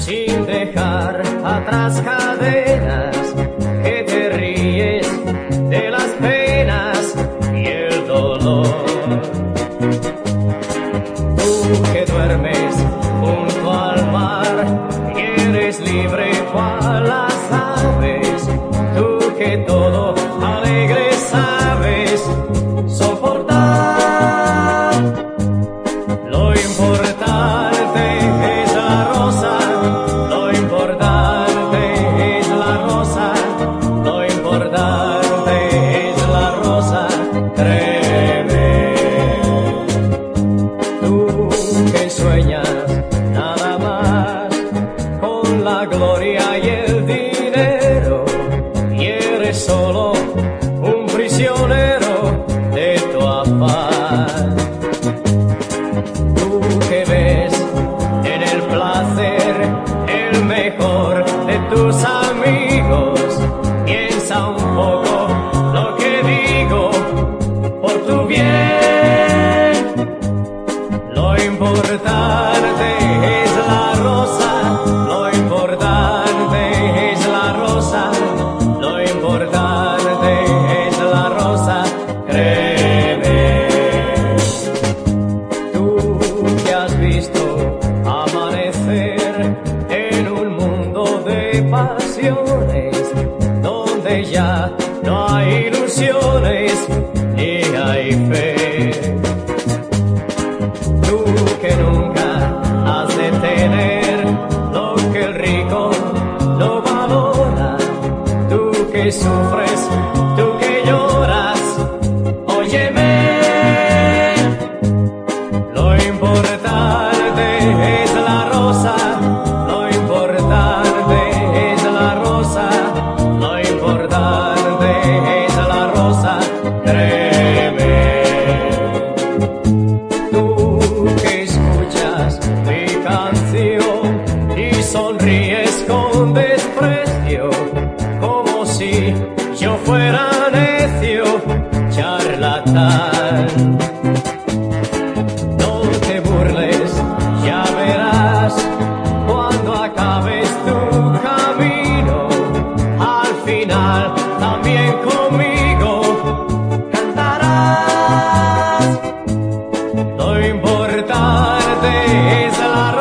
sin dejar atrás cadenas, que te ríes de las penas y el dolor. Tú que duermes solo un prisionero de tu afán. Tú que ves en el placer el mejor de tus amigos, piensa un poco lo que digo por tu bien. Lo importante es la rosa, donde ya no hay ilusiones ni hay fe. Tú que nunca has de tener lo que el rico no valora. Tú que sufres, yo fuera necio, charlatán. praise the Lord.